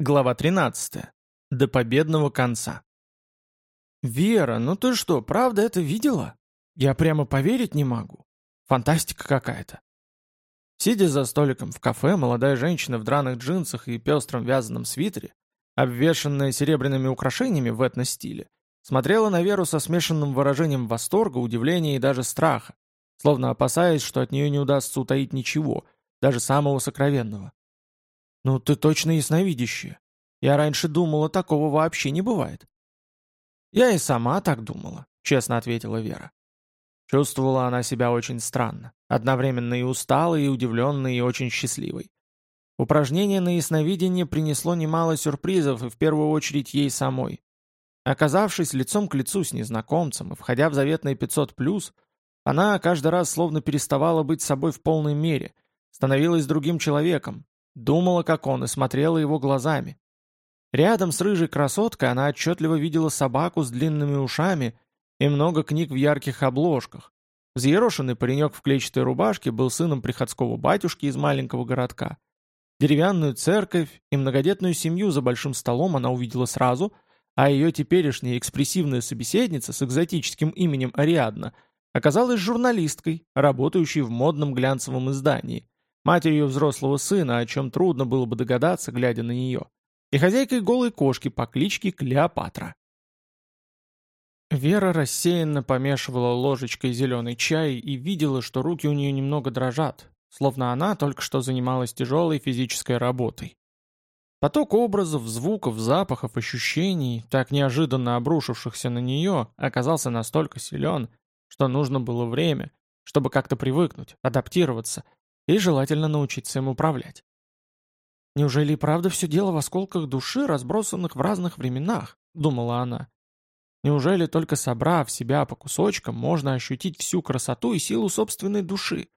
Глава 13. До победного конца. «Вера, ну ты что, правда это видела? Я прямо поверить не могу. Фантастика какая-то». Сидя за столиком в кафе, молодая женщина в драных джинсах и пестром вязаном свитере, обвешанная серебряными украшениями в этно-стиле, смотрела на Веру со смешанным выражением восторга, удивления и даже страха, словно опасаясь, что от нее не удастся утаить ничего, даже самого сокровенного. «Ну ты точно ясновидящая. Я раньше думала, такого вообще не бывает». «Я и сама так думала», — честно ответила Вера. Чувствовала она себя очень странно, одновременно и усталой, и удивленной, и очень счастливой. Упражнение на ясновидение принесло немало сюрпризов, и в первую очередь ей самой. Оказавшись лицом к лицу с незнакомцем и входя в заветные 500+, она каждый раз словно переставала быть собой в полной мере, становилась другим человеком, Думала, как он, и смотрела его глазами. Рядом с рыжей красоткой она отчетливо видела собаку с длинными ушами и много книг в ярких обложках. Взъерошенный паренек в клетчатой рубашке был сыном приходского батюшки из маленького городка. Деревянную церковь и многодетную семью за большим столом она увидела сразу, а ее теперешняя экспрессивная собеседница с экзотическим именем Ариадна оказалась журналисткой, работающей в модном глянцевом издании матерью взрослого сына, о чем трудно было бы догадаться, глядя на нее, и хозяйкой голой кошки по кличке Клеопатра. Вера рассеянно помешивала ложечкой зеленый чай и видела, что руки у нее немного дрожат, словно она только что занималась тяжелой физической работой. Поток образов, звуков, запахов, ощущений, так неожиданно обрушившихся на нее, оказался настолько силен, что нужно было время, чтобы как-то привыкнуть, адаптироваться, и желательно научиться им управлять. «Неужели и правда все дело в осколках души, разбросанных в разных временах?» — думала она. «Неужели только собрав себя по кусочкам, можно ощутить всю красоту и силу собственной души?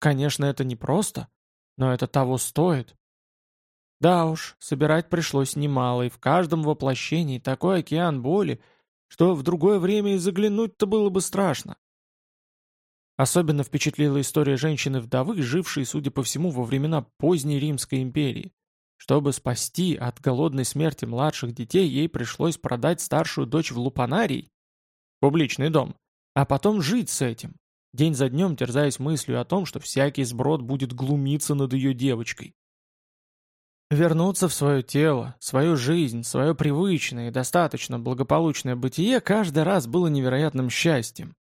Конечно, это непросто, но это того стоит». Да уж, собирать пришлось немало, и в каждом воплощении такой океан боли, что в другое время и заглянуть-то было бы страшно. Особенно впечатлила история женщины-вдовы, жившей, судя по всему, во времена поздней Римской империи. Чтобы спасти от голодной смерти младших детей, ей пришлось продать старшую дочь в лупанарий, публичный дом, а потом жить с этим, день за днем терзаясь мыслью о том, что всякий сброд будет глумиться над ее девочкой. Вернуться в свое тело, свою жизнь, свое привычное и достаточно благополучное бытие каждый раз было невероятным счастьем.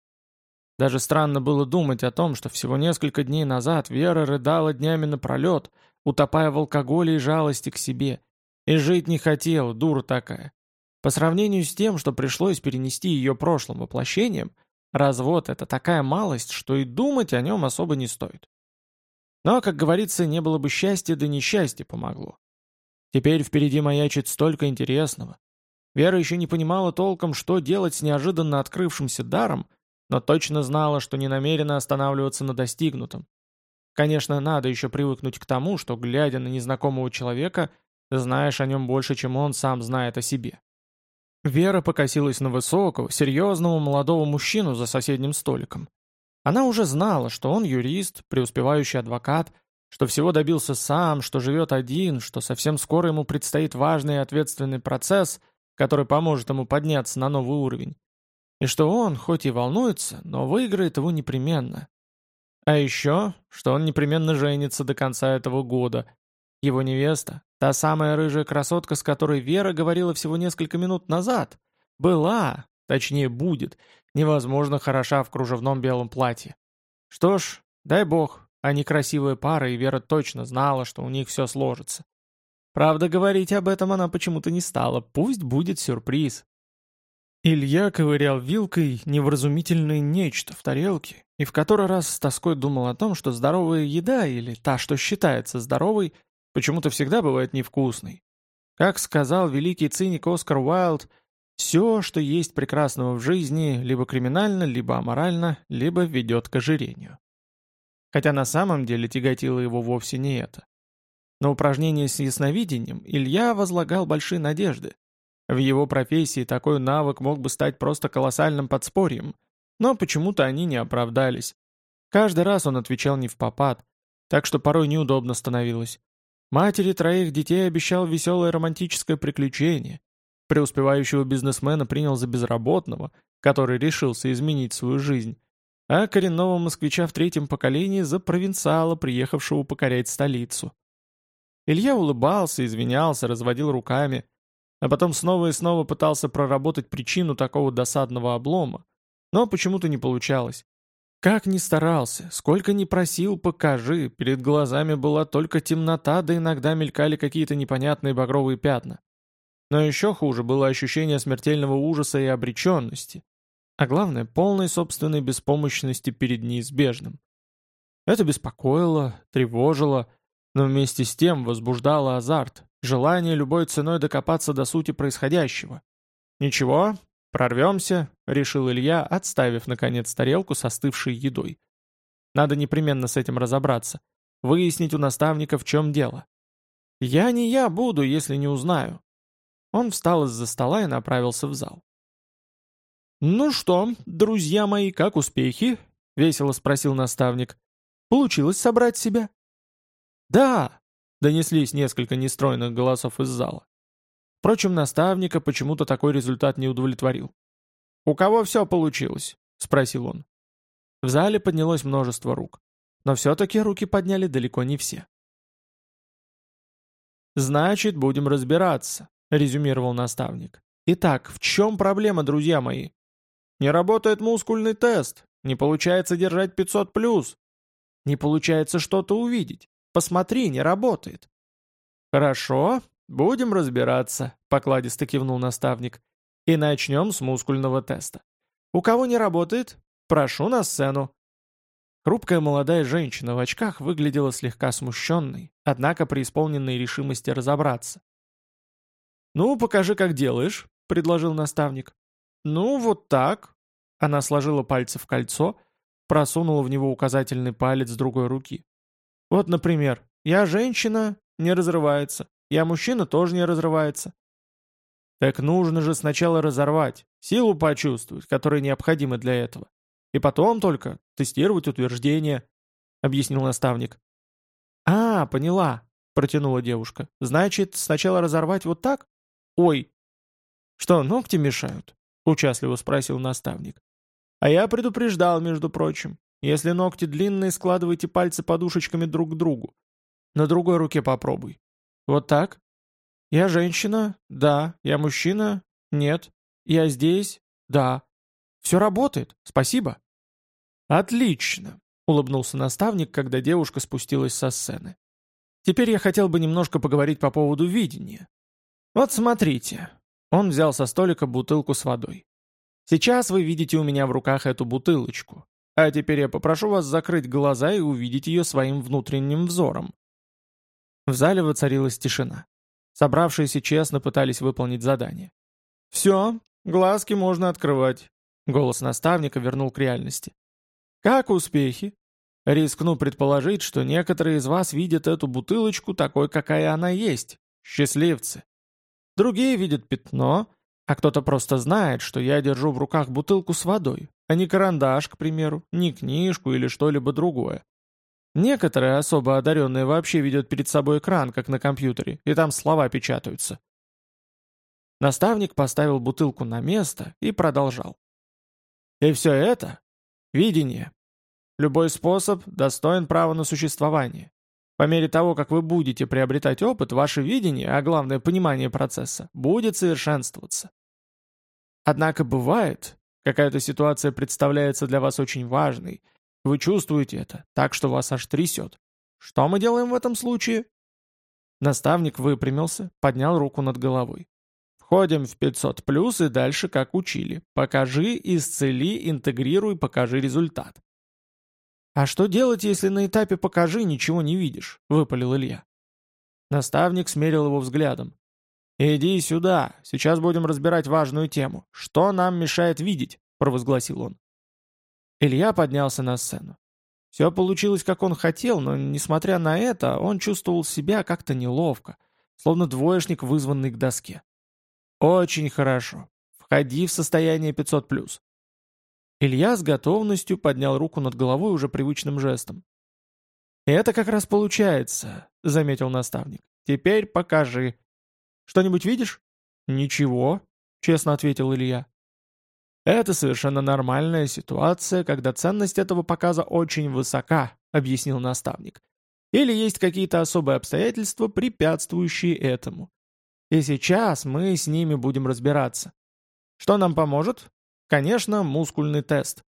Даже странно было думать о том, что всего несколько дней назад Вера рыдала днями напролет, утопая в алкоголе и жалости к себе. И жить не хотела, дура такая. По сравнению с тем, что пришлось перенести ее прошлым воплощением, развод — это такая малость, что и думать о нем особо не стоит. Но, как говорится, не было бы счастья, да несчастье помогло. Теперь впереди маячит столько интересного. Вера еще не понимала толком, что делать с неожиданно открывшимся даром — но точно знала, что не намерена останавливаться на достигнутом. Конечно, надо еще привыкнуть к тому, что, глядя на незнакомого человека, знаешь о нем больше, чем он сам знает о себе. Вера покосилась на высокого, серьезного молодого мужчину за соседним столиком. Она уже знала, что он юрист, преуспевающий адвокат, что всего добился сам, что живет один, что совсем скоро ему предстоит важный и ответственный процесс, который поможет ему подняться на новый уровень. И что он, хоть и волнуется, но выиграет его непременно. А еще, что он непременно женится до конца этого года. Его невеста, та самая рыжая красотка, с которой Вера говорила всего несколько минут назад, была, точнее будет, невозможно хороша в кружевном белом платье. Что ж, дай бог, они красивая пара, и Вера точно знала, что у них все сложится. Правда, говорить об этом она почему-то не стала, пусть будет сюрприз. Илья ковырял вилкой невразумительное нечто в тарелке и в который раз с тоской думал о том, что здоровая еда, или та, что считается здоровой, почему-то всегда бывает невкусной. Как сказал великий циник Оскар Уайлд, все, что есть прекрасного в жизни, либо криминально, либо аморально, либо ведет к ожирению. Хотя на самом деле тяготило его вовсе не это. На упражнение с ясновидением Илья возлагал большие надежды, в его профессии такой навык мог бы стать просто колоссальным подспорьем, но почему-то они не оправдались. Каждый раз он отвечал не в попад, так что порой неудобно становилось. Матери троих детей обещал веселое романтическое приключение. Преуспевающего бизнесмена принял за безработного, который решился изменить свою жизнь, а коренного москвича в третьем поколении за провинциала, приехавшего покорять столицу. Илья улыбался, извинялся, разводил руками, а потом снова и снова пытался проработать причину такого досадного облома, но почему-то не получалось. Как ни старался, сколько ни просил, покажи, перед глазами была только темнота, да иногда мелькали какие-то непонятные багровые пятна. Но еще хуже было ощущение смертельного ужаса и обреченности, а главное, полной собственной беспомощности перед неизбежным. Это беспокоило, тревожило, но вместе с тем возбуждало азарт, желание любой ценой докопаться до сути происходящего. Ничего, «Прорвемся», — решил Илья, отставив, наконец, тарелку с остывшей едой. «Надо непременно с этим разобраться. Выяснить у наставника, в чем дело. Я не я буду, если не узнаю». Он встал из-за стола и направился в зал. «Ну что, друзья мои, как успехи?» — весело спросил наставник. «Получилось собрать себя?» «Да!» — донеслись несколько нестройных голосов из зала. Впрочем, наставника почему-то такой результат не удовлетворил. «У кого все получилось?» — спросил он. В зале поднялось множество рук. Но все-таки руки подняли далеко не все. «Значит, будем разбираться», — резюмировал наставник. «Итак, в чем проблема, друзья мои? Не работает мускульный тест, не получается держать 500+, не получается что-то увидеть. Посмотри, не работает». «Хорошо, «Будем разбираться», — покладисто кивнул наставник. «И начнем с мускульного теста. У кого не работает, прошу на сцену». Хрупкая молодая женщина в очках выглядела слегка смущенной, однако преисполненной решимости разобраться. «Ну, покажи, как делаешь», — предложил наставник. «Ну, вот так». Она сложила пальцы в кольцо, просунула в него указательный палец другой руки. «Вот, например, я женщина, не разрывается. Я мужчина тоже не разрывается. Так нужно же сначала разорвать, силу почувствовать, которая необходима для этого. И потом только тестировать утверждение, объяснил наставник. А, поняла, протянула девушка. Значит, сначала разорвать вот так? Ой. Что, ногти мешают? Участливо спросил наставник. А я предупреждал, между прочим. Если ногти длинные, складывайте пальцы подушечками друг к другу. На другой руке попробуй. Вот так? Я женщина? Да. Я мужчина? Нет. Я здесь? Да. Все работает. Спасибо. Отлично, улыбнулся наставник, когда девушка спустилась со сцены. Теперь я хотел бы немножко поговорить по поводу видения. Вот смотрите. Он взял со столика бутылку с водой. Сейчас вы видите у меня в руках эту бутылочку. А теперь я попрошу вас закрыть глаза и увидеть ее своим внутренним взором. В зале воцарилась тишина. Собравшиеся честно пытались выполнить задание. «Все, глазки можно открывать», — голос наставника вернул к реальности. «Как успехи?» Рискну предположить, что некоторые из вас видят эту бутылочку такой, какая она есть. Счастливцы. Другие видят пятно, а кто-то просто знает, что я держу в руках бутылку с водой, а не карандаш, к примеру, не книжку или что-либо другое. Некоторые особо одаренные вообще видят перед собой экран, как на компьютере, и там слова печатаются. Наставник поставил бутылку на место и продолжал. И все это — видение. Любой способ достоин права на существование. По мере того, как вы будете приобретать опыт, ваше видение, а главное понимание процесса, будет совершенствоваться. Однако бывает, какая-то ситуация представляется для вас очень важной, вы чувствуете это, так что вас аж трясет. Что мы делаем в этом случае? Наставник выпрямился, поднял руку над головой. Входим в 500 плюс и дальше как учили. Покажи, исцели, интегрируй, покажи результат. «А что делать, если на этапе «покажи» ничего не видишь?» — выпалил Илья. Наставник смерил его взглядом. «Иди сюда, сейчас будем разбирать важную тему. Что нам мешает видеть?» — провозгласил он. Илья поднялся на сцену. Все получилось, как он хотел, но, несмотря на это, он чувствовал себя как-то неловко, словно двоечник, вызванный к доске. «Очень хорошо. Входи в состояние 500+. Илья с готовностью поднял руку над головой уже привычным жестом. «Это как раз получается», — заметил наставник. Теперь покажи. Что-нибудь видишь? Ничего, честно ответил Илья. Это совершенно нормальная ситуация, когда ценность этого показа очень высока, объяснил наставник. Или есть какие-то особые обстоятельства, препятствующие этому. И сейчас мы с ними будем разбираться. Что нам поможет? Конечно, мускульный тест.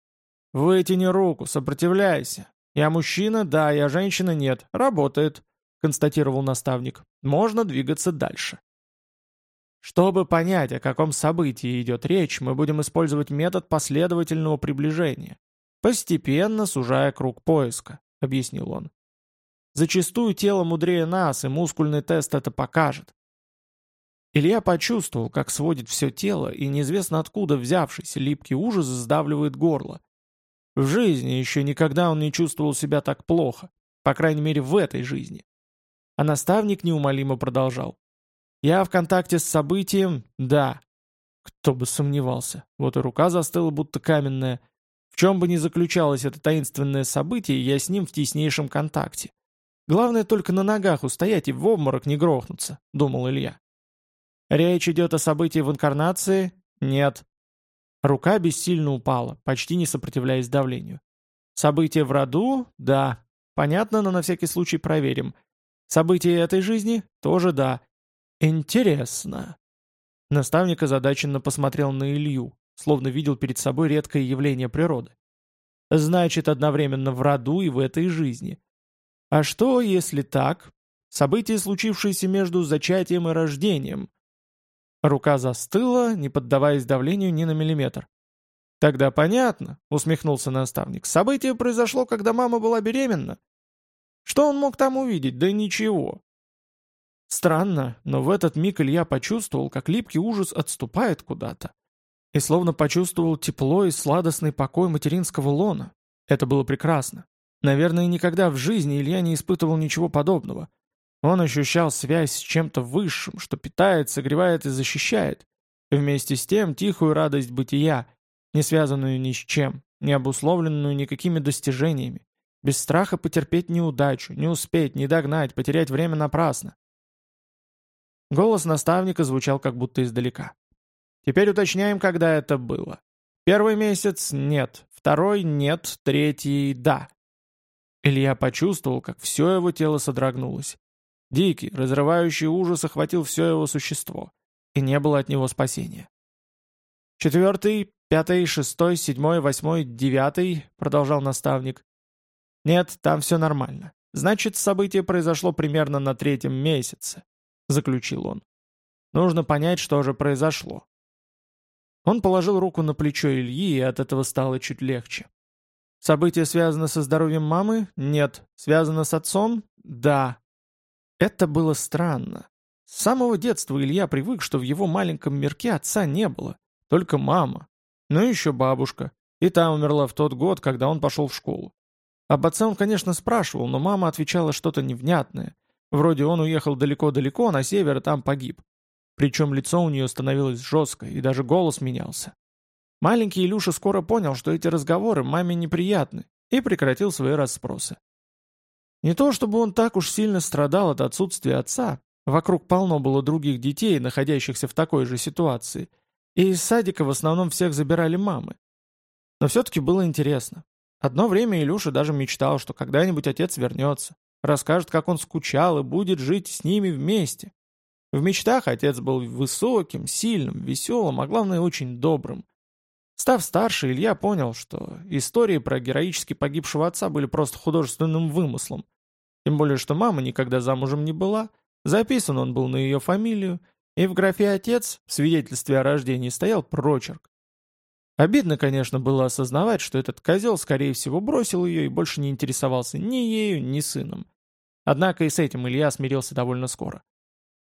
Вытяни руку, сопротивляйся. Я мужчина, да, я женщина, нет. Работает, констатировал наставник. Можно двигаться дальше. Чтобы понять, о каком событии идет речь, мы будем использовать метод последовательного приближения, постепенно сужая круг поиска, объяснил он. Зачастую тело мудрее нас, и мускульный тест это покажет. Илья почувствовал, как сводит все тело, и неизвестно откуда взявшийся липкий ужас сдавливает горло. В жизни еще никогда он не чувствовал себя так плохо, по крайней мере в этой жизни. А наставник неумолимо продолжал. «Я в контакте с событием, да». Кто бы сомневался. Вот и рука застыла, будто каменная. В чем бы ни заключалось это таинственное событие, я с ним в теснейшем контакте. Главное только на ногах устоять и в обморок не грохнуться, думал Илья. Речь идет о событии в инкарнации? Нет. Рука бессильно упала, почти не сопротивляясь давлению. Событие в роду? Да. Понятно, но на всякий случай проверим. События этой жизни? Тоже да. Интересно. Наставник озадаченно посмотрел на Илью, словно видел перед собой редкое явление природы. Значит, одновременно в роду и в этой жизни. А что, если так? События, случившиеся между зачатием и рождением. Рука застыла, не поддаваясь давлению ни на миллиметр. «Тогда понятно», — усмехнулся наставник. «Событие произошло, когда мама была беременна. Что он мог там увидеть? Да ничего». Странно, но в этот миг Илья почувствовал, как липкий ужас отступает куда-то. И словно почувствовал тепло и сладостный покой материнского лона. Это было прекрасно. Наверное, никогда в жизни Илья не испытывал ничего подобного. Он ощущал связь с чем-то высшим, что питает, согревает и защищает. Вместе с тем тихую радость бытия, не связанную ни с чем, не обусловленную никакими достижениями. Без страха потерпеть неудачу, не успеть, не догнать, потерять время напрасно. Голос наставника звучал как будто издалека. Теперь уточняем, когда это было. Первый месяц — нет, второй — нет, третий — да. Илья почувствовал, как все его тело содрогнулось. Дикий, разрывающий ужас охватил все его существо, и не было от него спасения. «Четвертый, пятый, шестой, седьмой, восьмой, девятый», — продолжал наставник. «Нет, там все нормально. Значит, событие произошло примерно на третьем месяце», — заключил он. «Нужно понять, что же произошло». Он положил руку на плечо Ильи, и от этого стало чуть легче. Событие связано со здоровьем мамы? Нет. Связано с отцом? Да. Это было странно. С самого детства Илья привык, что в его маленьком мирке отца не было. Только мама. Ну и еще бабушка. И та умерла в тот год, когда он пошел в школу. Об отце он, конечно, спрашивал, но мама отвечала что-то невнятное. Вроде он уехал далеко-далеко на север и там погиб. Причем лицо у нее становилось жесткое, и даже голос менялся. Маленький Илюша скоро понял, что эти разговоры маме неприятны, и прекратил свои расспросы. Не то чтобы он так уж сильно страдал от отсутствия отца, вокруг полно было других детей, находящихся в такой же ситуации, и из садика в основном всех забирали мамы. Но все-таки было интересно. Одно время Илюша даже мечтал, что когда-нибудь отец вернется, расскажет, как он скучал и будет жить с ними вместе. В мечтах отец был высоким, сильным, веселым, а главное, очень добрым. Став старше, Илья понял, что истории про героически погибшего отца были просто художественным вымыслом. Тем более, что мама никогда замужем не была, записан он был на ее фамилию, и в графе «отец» в свидетельстве о рождении стоял прочерк. Обидно, конечно, было осознавать, что этот козел, скорее всего, бросил ее и больше не интересовался ни ею, ни сыном. Однако и с этим Илья смирился довольно скоро.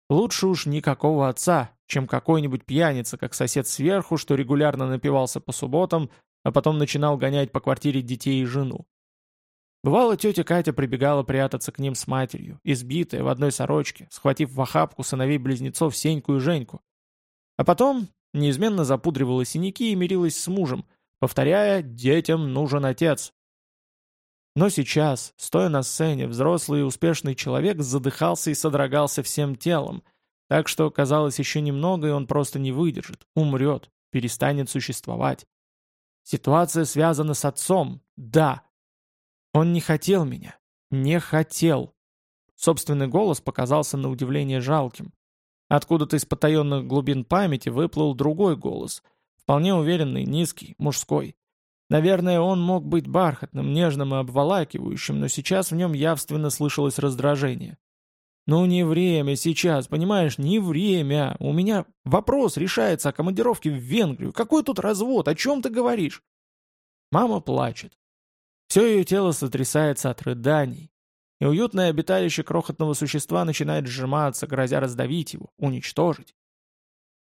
Лучше уж никакого отца, чем какой-нибудь пьяница, как сосед сверху, что регулярно напивался по субботам, а потом начинал гонять по квартире детей и жену. Бывало, тетя Катя прибегала прятаться к ним с матерью, избитая в одной сорочке, схватив в охапку сыновей-близнецов Сеньку и Женьку. А потом неизменно запудривала синяки и мирилась с мужем, повторяя «детям нужен отец». Но сейчас, стоя на сцене, взрослый и успешный человек задыхался и содрогался всем телом, так что, казалось, еще немного, и он просто не выдержит, умрет, перестанет существовать. Ситуация связана с отцом, да. Он не хотел меня, не хотел. Собственный голос показался на удивление жалким. Откуда-то из потаенных глубин памяти выплыл другой голос, вполне уверенный, низкий, мужской. Наверное, он мог быть бархатным, нежным и обволакивающим, но сейчас в нем явственно слышалось раздражение. «Ну не время сейчас, понимаешь, не время. У меня вопрос решается о командировке в Венгрию. Какой тут развод? О чем ты говоришь?» Мама плачет. Все ее тело сотрясается от рыданий, и уютное обиталище крохотного существа начинает сжиматься, грозя раздавить его, уничтожить.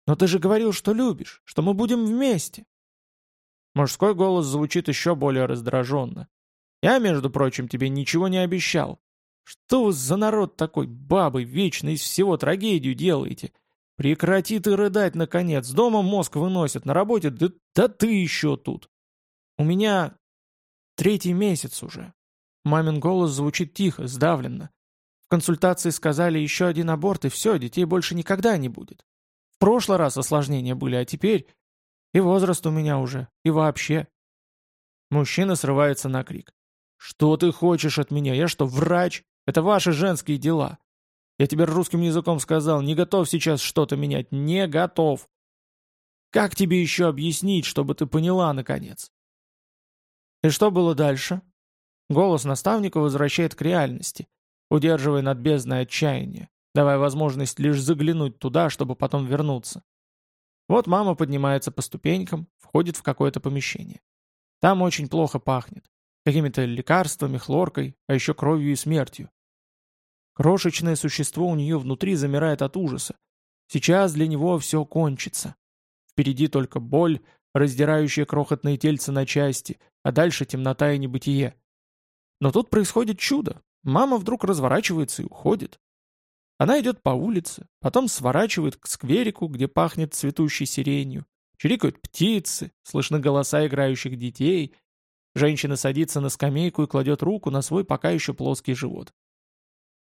«Но ты же говорил, что любишь, что мы будем вместе!» Мужской голос звучит еще более раздраженно. «Я, между прочим, тебе ничего не обещал. Что вы за народ такой, бабы, вечно из всего трагедию делаете? Прекрати ты рыдать, наконец. Дома мозг выносят, на работе, да, да ты еще тут. У меня третий месяц уже. Мамин голос звучит тихо, сдавленно. В консультации сказали еще один аборт, и все, детей больше никогда не будет. В прошлый раз осложнения были, а теперь... И возраст у меня уже, и вообще. Мужчина срывается на крик. «Что ты хочешь от меня? Я что, врач? Это ваши женские дела. Я тебе русским языком сказал, не готов сейчас что-то менять, не готов. Как тебе еще объяснить, чтобы ты поняла, наконец? И что было дальше? Голос наставника возвращает к реальности, удерживая над бездной отчаяния, давая возможность лишь заглянуть туда, чтобы потом вернуться. Вот мама поднимается по ступенькам, входит в какое-то помещение. Там очень плохо пахнет. Какими-то лекарствами, хлоркой, а еще кровью и смертью. Крошечное существо у нее внутри замирает от ужаса. Сейчас для него все кончится. Впереди только боль, раздирающая крохотные тельца на части, а дальше темнота и небытие. Но тут происходит чудо. Мама вдруг разворачивается и уходит. Она идет по улице, потом сворачивает к скверику, где пахнет цветущей сиренью. Чирикают птицы, слышны голоса играющих детей. Женщина садится на скамейку и кладет руку на свой пока еще плоский живот.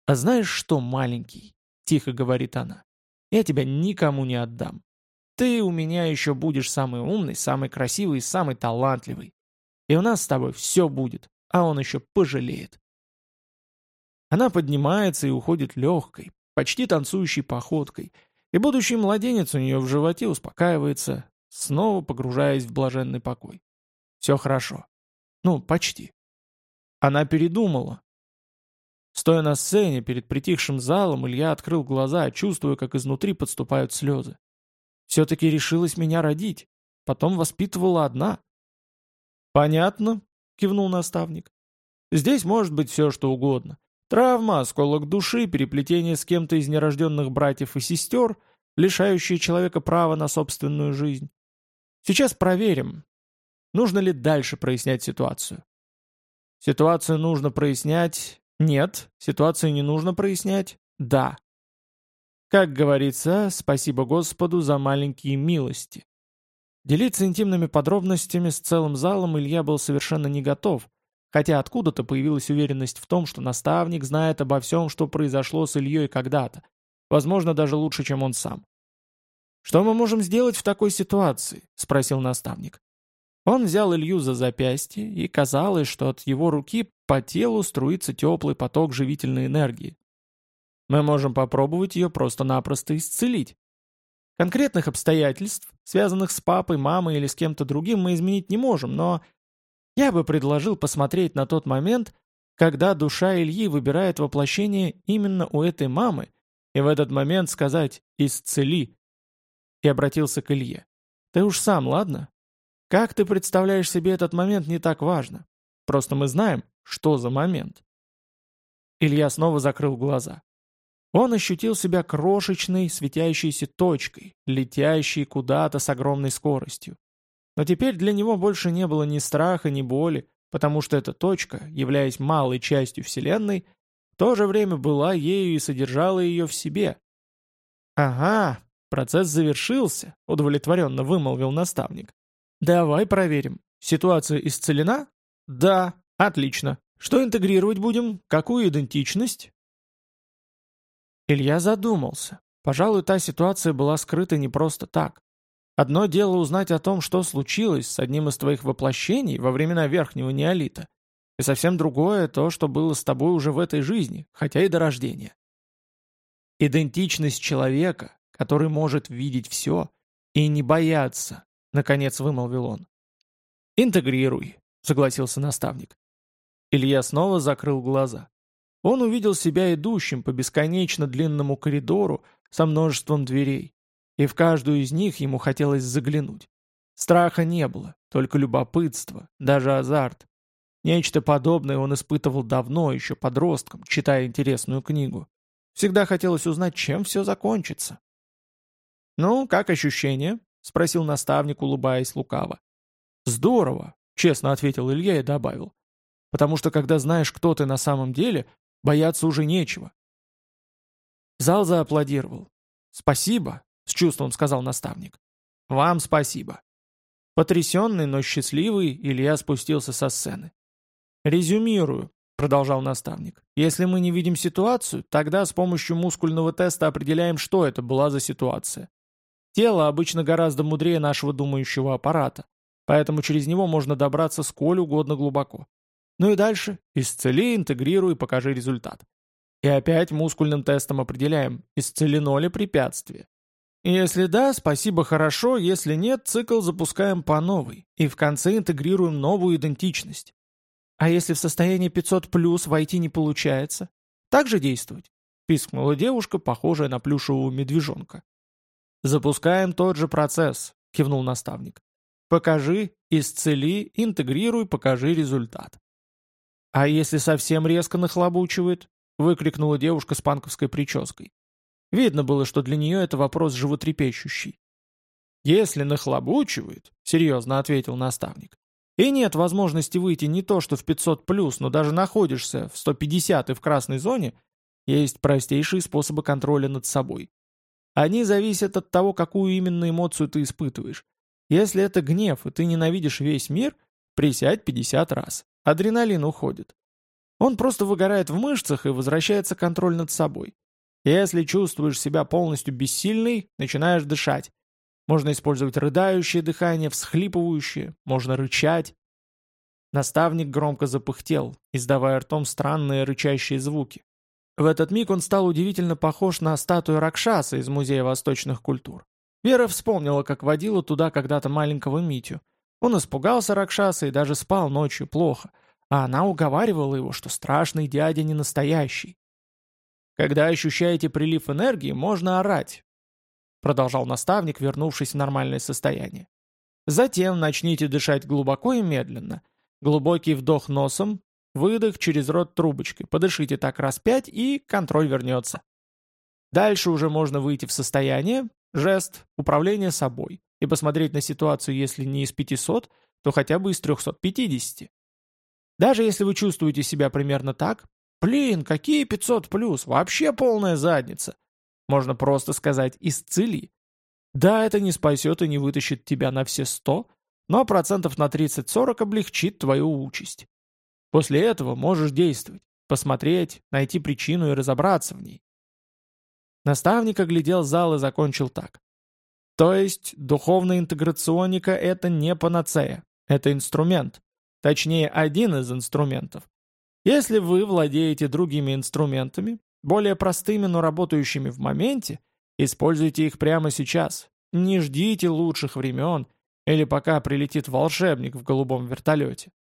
«А знаешь что, маленький?» — тихо говорит она. «Я тебя никому не отдам. Ты у меня еще будешь самый умный, самый красивый и самый талантливый. И у нас с тобой все будет, а он еще пожалеет». Она поднимается и уходит легкой, почти танцующей походкой, и будущий младенец у нее в животе успокаивается, снова погружаясь в блаженный покой. Все хорошо. Ну, почти. Она передумала, Стоя на сцене перед притихшим залом, Илья открыл глаза, чувствуя, как изнутри подступают слезы. Все-таки решилась меня родить. Потом воспитывала одна. «Понятно», — кивнул наставник. «Здесь может быть все, что угодно. Травма, осколок души, переплетение с кем-то из нерожденных братьев и сестер, лишающие человека права на собственную жизнь. Сейчас проверим, нужно ли дальше прояснять ситуацию. Ситуацию нужно прояснять нет, ситуацию не нужно прояснять. Да. Как говорится, спасибо Господу за маленькие милости. Делиться интимными подробностями с целым залом Илья был совершенно не готов, хотя откуда-то появилась уверенность в том, что наставник знает обо всем, что произошло с Ильей когда-то, возможно, даже лучше, чем он сам. «Что мы можем сделать в такой ситуации?» — спросил наставник. Он взял Илью за запястье, и казалось, что от его руки по телу струится теплый поток живительной энергии. Мы можем попробовать ее просто-напросто исцелить. Конкретных обстоятельств, связанных с папой, мамой или с кем-то другим, мы изменить не можем, но я бы предложил посмотреть на тот момент, когда душа Ильи выбирает воплощение именно у этой мамы, и в этот момент сказать «исцели». И обратился к Илье. «Ты уж сам, ладно? Как ты представляешь себе этот момент, не так важно. Просто мы знаем, что за момент. Илья снова закрыл глаза. Он ощутил себя крошечной, светящейся точкой, летящей куда-то с огромной скоростью. Но теперь для него больше не было ни страха, ни боли, потому что эта точка, являясь малой частью Вселенной, в то же время была ею и содержала ее в себе. «Ага, процесс завершился», — удовлетворенно вымолвил наставник. «Давай проверим. Ситуация исцелена?» «Да. Отлично. Что интегрировать будем? Какую идентичность? Илья задумался. Пожалуй, та ситуация была скрыта не просто так. Одно дело узнать о том, что случилось с одним из твоих воплощений во времена Верхнего Неолита, и совсем другое то, что было с тобой уже в этой жизни, хотя и до рождения. Идентичность человека, который может видеть все и не бояться, наконец вымолвил он. «Интегрируй», — согласился наставник. Илья снова закрыл глаза. Он увидел себя идущим по бесконечно длинному коридору со множеством дверей, и в каждую из них ему хотелось заглянуть. Страха не было, только любопытство, даже азарт. Нечто подобное он испытывал давно, еще подростком, читая интересную книгу. Всегда хотелось узнать, чем все закончится. «Ну, как ощущение?» — спросил наставник, улыбаясь лукаво. «Здорово», — честно ответил Илья и добавил. «Потому что когда знаешь, кто ты на самом деле, бояться уже нечего». Зал зааплодировал. «Спасибо», — с чувством сказал наставник. «Вам спасибо». Потрясенный, но счастливый, Илья спустился со сцены. «Резюмирую», — продолжал наставник. «Если мы не видим ситуацию, тогда с помощью мускульного теста определяем, что это была за ситуация. Тело обычно гораздо мудрее нашего думающего аппарата, поэтому через него можно добраться сколь угодно глубоко. Ну и дальше исцели, интегрируй, покажи результат. И опять мускульным тестом определяем, исцелено ли препятствие. Если да, спасибо хорошо, если нет, цикл запускаем по новой, и в конце интегрируем новую идентичность. А если в состоянии 500 плюс войти не получается? Так же действовать? Пискнула девушка, похожая на плюшевого медвежонка. «Запускаем тот же процесс», — кивнул наставник. «Покажи, исцели, интегрируй, покажи результат». «А если совсем резко нахлобучивает?» — выкрикнула девушка с панковской прической. Видно было, что для нее это вопрос животрепещущий. «Если нахлобучивает», — серьезно ответил наставник, и нет возможности выйти не то что в 500 плюс, но даже находишься в 150 и в красной зоне, есть простейшие способы контроля над собой. Они зависят от того, какую именно эмоцию ты испытываешь. Если это гнев, и ты ненавидишь весь мир, присядь 50 раз. Адреналин уходит. Он просто выгорает в мышцах и возвращается контроль над собой. Если чувствуешь себя полностью бессильной, начинаешь дышать. Можно использовать рыдающее дыхание, всхлипывающее, можно рычать. Наставник громко запыхтел, издавая ртом странные рычащие звуки. В этот миг он стал удивительно похож на статую Ракшаса из Музея восточных культур. Вера вспомнила, как водила туда когда-то маленького Митю. Он испугался Ракшаса и даже спал ночью плохо, а она уговаривала его, что страшный дядя не настоящий. Когда ощущаете прилив энергии, можно орать, продолжал наставник, вернувшись в нормальное состояние. Затем начните дышать глубоко и медленно. Глубокий вдох носом, выдох через рот трубочкой. Подышите так раз пять, и контроль вернется. Дальше уже можно выйти в состояние, жест, управление собой, и посмотреть на ситуацию, если не из 500, то хотя бы из 350. Даже если вы чувствуете себя примерно так, блин, какие 500 плюс, вообще полная задница, можно просто сказать «исцели». Да, это не спасет и не вытащит тебя на все сто, но процентов на 30-40 облегчит твою участь. После этого можешь действовать, посмотреть, найти причину и разобраться в ней. Наставник оглядел зал и закончил так. То есть духовная интеграционика — это не панацея, это инструмент. Точнее, один из инструментов. Если вы владеете другими инструментами, более простыми, но работающими в моменте, используйте их прямо сейчас. Не ждите лучших времен или пока прилетит волшебник в голубом вертолете.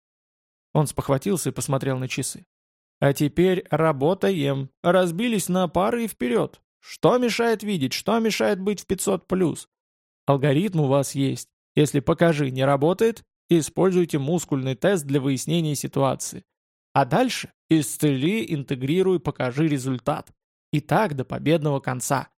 Он спохватился и посмотрел на часы. А теперь работаем. Разбились на пары и вперед. Что мешает видеть, что мешает быть в 500+. Алгоритм у вас есть. Если покажи не работает, используйте мускульный тест для выяснения ситуации. А дальше исцели, интегрируй, покажи результат. И так до победного конца.